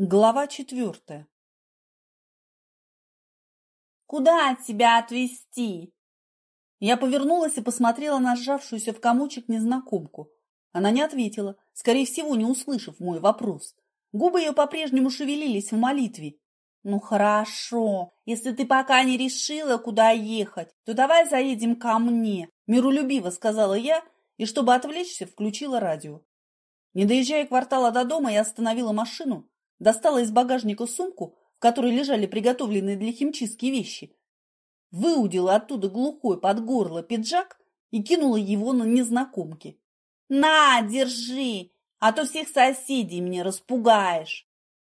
Глава четвертая. «Куда тебя отвезти?» Я повернулась и посмотрела на сжавшуюся в комочек незнакомку. Она не ответила, скорее всего, не услышав мой вопрос. Губы ее по-прежнему шевелились в молитве. «Ну хорошо, если ты пока не решила, куда ехать, то давай заедем ко мне», – миролюбиво сказала я и, чтобы отвлечься, включила радио. Не доезжая квартала до дома, я остановила машину достала из багажника сумку, в которой лежали приготовленные для химчистки вещи, выудила оттуда глухой под горло пиджак и кинула его на незнакомки. «На, держи, а то всех соседей мне распугаешь!»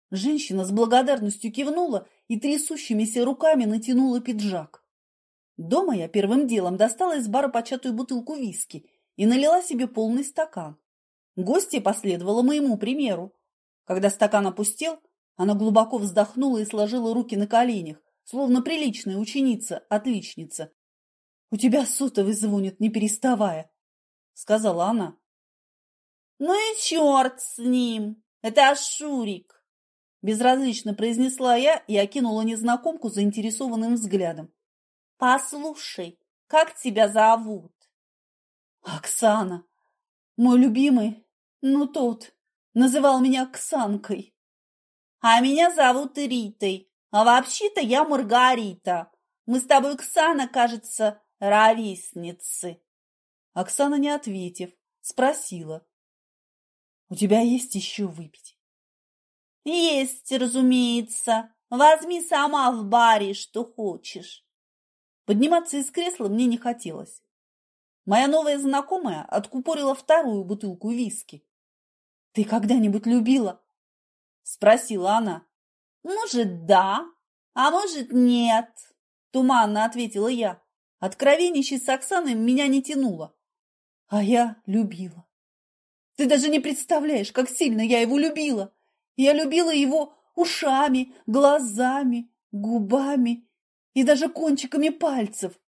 Женщина с благодарностью кивнула и трясущимися руками натянула пиджак. Дома я первым делом достала из бара початую бутылку виски и налила себе полный стакан. Гостья последовала моему примеру. Когда стакан опустел, она глубоко вздохнула и сложила руки на коленях, словно приличная ученица-отличница. — У тебя сотовый звонит, не переставая, — сказала она. — Ну и черт с ним! Это Ашурик! — безразлично произнесла я и окинула незнакомку заинтересованным взглядом. — Послушай, как тебя зовут? — Оксана. Мой любимый, ну тот, называл меня Ксанкой. А меня зовут Ритой, а вообще-то я Маргарита. Мы с тобой, Ксана, кажется, ровесницы. Оксана, не ответив, спросила. У тебя есть еще выпить? Есть, разумеется. Возьми сама в баре, что хочешь. Подниматься из кресла мне не хотелось. Моя новая знакомая откупорила вторую бутылку виски. «Ты когда-нибудь любила?» – спросила она. «Может, да, а может, нет», – туманно ответила я. Откровенничать с Оксаной меня не тянуло. А я любила. Ты даже не представляешь, как сильно я его любила. Я любила его ушами, глазами, губами и даже кончиками пальцев.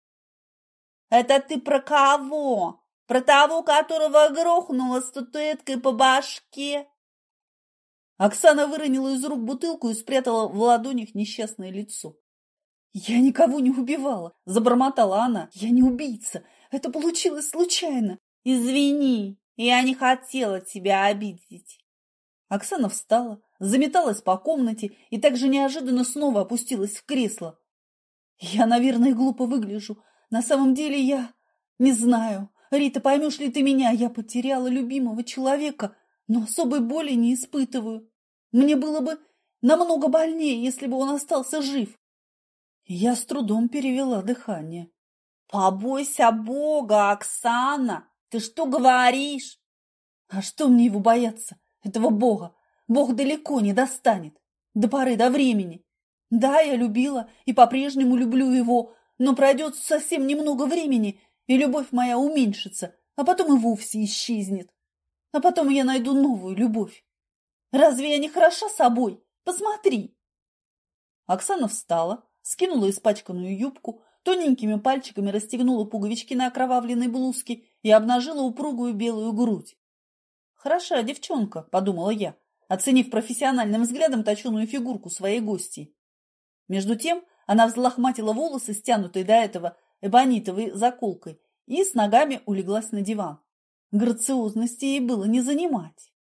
«Это ты про кого?» Про того, которого грохнула статуэткой по башке. Оксана выронила из рук бутылку и спрятала в ладонях несчастное лицо. «Я никого не убивала!» – забормотала она. «Я не убийца! Это получилось случайно!» «Извини, я не хотела тебя обидеть!» Оксана встала, заметалась по комнате и так же неожиданно снова опустилась в кресло. «Я, наверное, глупо выгляжу. На самом деле я не знаю. Рита, поймешь ли ты меня? Я потеряла любимого человека, но особой боли не испытываю. Мне было бы намного больнее, если бы он остался жив. Я с трудом перевела дыхание. Побойся Бога, Оксана! Ты что говоришь? А что мне его бояться, этого Бога? Бог далеко не достанет, до поры до времени. Да, я любила и по-прежнему люблю его, но пройдет совсем немного времени, и любовь моя уменьшится, а потом и вовсе исчезнет. А потом я найду новую любовь. Разве я не хороша собой? Посмотри!» Оксана встала, скинула испачканную юбку, тоненькими пальчиками расстегнула пуговички на окровавленной блузке и обнажила упругую белую грудь. «Хороша девчонка», — подумала я, оценив профессиональным взглядом точеную фигурку своей гости. Между тем она взлохматила волосы, стянутые до этого эбонитовой заколкой, и с ногами улеглась на диван. Грациозности ей было не занимать.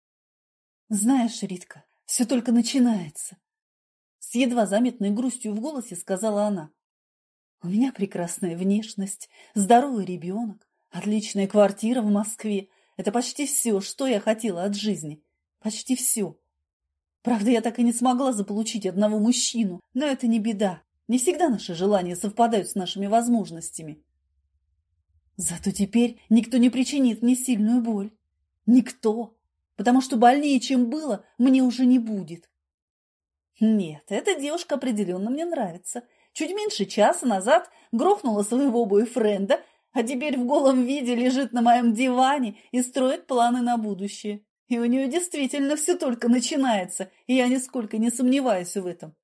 «Знаешь, Ритка, все только начинается», — с едва заметной грустью в голосе сказала она. «У меня прекрасная внешность, здоровый ребенок, отличная квартира в Москве. Это почти все, что я хотела от жизни. Почти все. Правда, я так и не смогла заполучить одного мужчину, но это не беда. Не всегда наши желания совпадают с нашими возможностями. Зато теперь никто не причинит мне сильную боль. Никто. Потому что больнее, чем было, мне уже не будет. Нет, эта девушка определенно мне нравится. Чуть меньше часа назад грохнула своего бойфренда, а теперь в голом виде лежит на моем диване и строит планы на будущее. И у нее действительно все только начинается, и я нисколько не сомневаюсь в этом.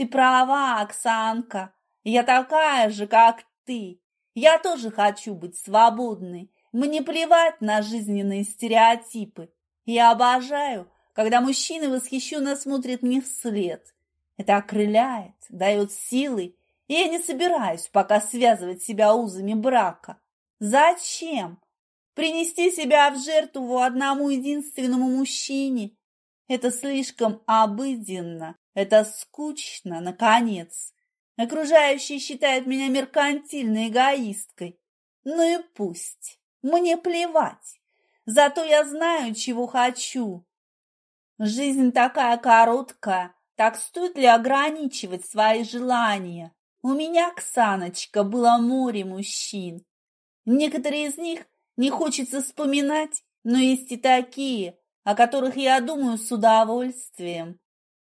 Ты права, Оксанка. Я такая же, как ты. Я тоже хочу быть свободной. Мне плевать на жизненные стереотипы. Я обожаю, когда мужчины восхищенно смотрят мне вслед. Это окрыляет, дает силы, и я не собираюсь пока связывать себя узами брака. Зачем? Принести себя в жертву одному единственному мужчине? Это слишком обыденно, это скучно, наконец. Окружающие считают меня меркантильной эгоисткой. Ну и пусть, мне плевать. Зато я знаю, чего хочу. Жизнь такая короткая, так стоит ли ограничивать свои желания? У меня, Ксаночка, было море мужчин. Некоторые из них не хочется вспоминать, но есть и такие, о которых я думаю с удовольствием.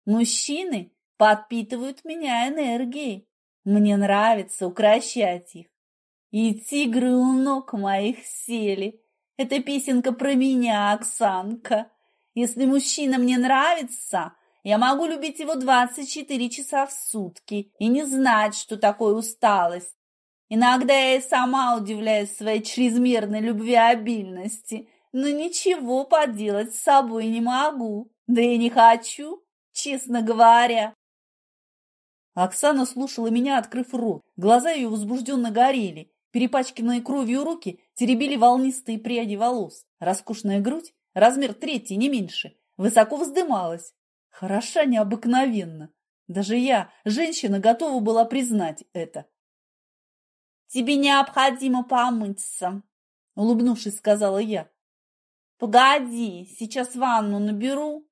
Мужчины подпитывают меня энергией. Мне нравится укращать их. И тигры у ног моих сели. Это песенка про меня, Оксанка. Если мужчина мне нравится, я могу любить его 24 часа в сутки и не знать, что такое усталость. Иногда я и сама удивляюсь своей чрезмерной любвеобильности, но ничего поделать с собой не могу, да и не хочу, честно говоря. Оксана слушала меня, открыв рот. Глаза ее возбужденно горели. Перепачканные кровью руки теребили волнистые пряди волос. Роскошная грудь, размер третий, не меньше, высоко вздымалась. Хороша необыкновенно. Даже я, женщина, готова была признать это. «Тебе необходимо помыться», — улыбнувшись, сказала я. «Погоди, сейчас ванну наберу».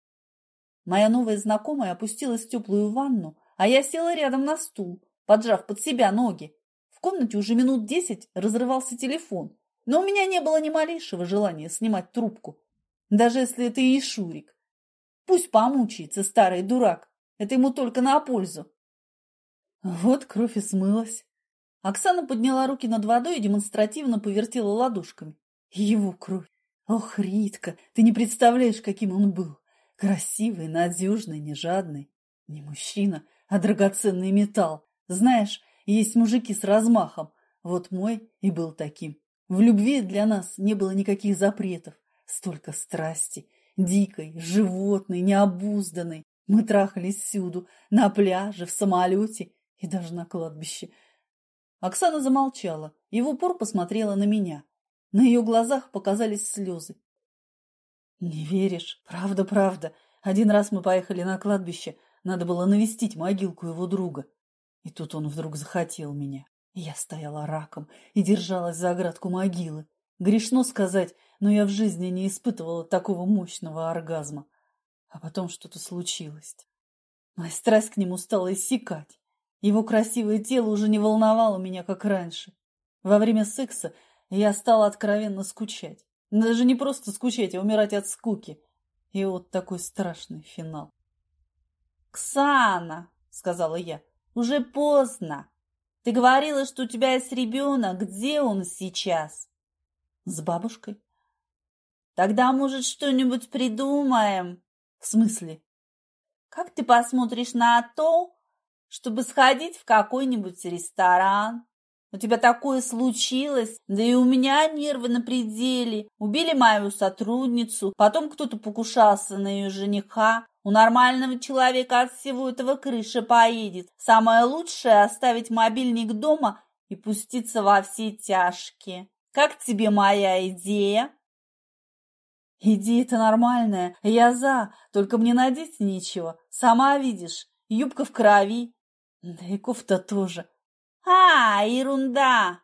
Моя новая знакомая опустилась в теплую ванну, а я села рядом на стул, поджав под себя ноги. В комнате уже минут десять разрывался телефон, но у меня не было ни малейшего желания снимать трубку, даже если это и Шурик. Пусть помучается старый дурак, это ему только на пользу. Вот кровь и смылась. Оксана подняла руки над водой и демонстративно повертела ладошками. Его кровь. Ох, Ритка, ты не представляешь, каким он был. Красивый, надежный, не жадный. Не мужчина, а драгоценный металл. Знаешь, есть мужики с размахом. Вот мой и был таким. В любви для нас не было никаких запретов. Столько страсти. Дикой, животной, необузданной. Мы трахались всюду. На пляже, в самолете и даже на кладбище. Оксана замолчала и в упор посмотрела на меня. На ее глазах показались слезы. «Не веришь? Правда, правда. Один раз мы поехали на кладбище. Надо было навестить могилку его друга. И тут он вдруг захотел меня. Я стояла раком и держалась за оградку могилы. Грешно сказать, но я в жизни не испытывала такого мощного оргазма. А потом что-то случилось. Моя страсть к нему стала иссякать. Его красивое тело уже не волновало меня, как раньше. Во время секса я стала откровенно скучать. Даже не просто скучать, а умирать от скуки. И вот такой страшный финал. «Ксана!» — сказала я. «Уже поздно. Ты говорила, что у тебя есть ребенок. Где он сейчас?» «С бабушкой». «Тогда, может, что-нибудь придумаем?» «В смысле?» «Как ты посмотришь на то, чтобы сходить в какой-нибудь ресторан. У тебя такое случилось, да и у меня нервы на пределе. Убили мою сотрудницу, потом кто-то покушался на ее жениха. У нормального человека от всего этого крыша поедет. Самое лучшее – оставить мобильник дома и пуститься во все тяжкие. Как тебе моя идея? Идея-то нормальная, я за, только мне надеть нечего. Сама видишь, юбка в крови, да и кофта тоже. А, ерунда!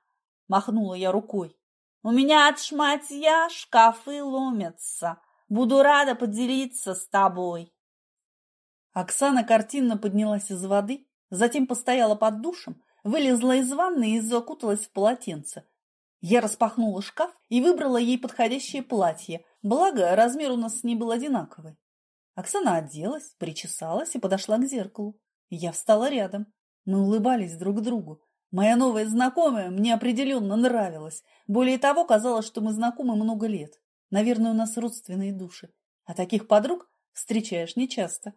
Махнула я рукой. У меня от шматья шкафы ломятся. Буду рада поделиться с тобой. Оксана картинно поднялась из воды, затем постояла под душем, вылезла из ванны и закуталась в полотенце. Я распахнула шкаф и выбрала ей подходящее платье, благо размер у нас с ней был одинаковый. Оксана оделась, причесалась и подошла к зеркалу. Я встала рядом. Мы улыбались друг другу. Моя новая знакомая мне определенно нравилась. Более того, казалось, что мы знакомы много лет. Наверное, у нас родственные души. А таких подруг встречаешь нечасто.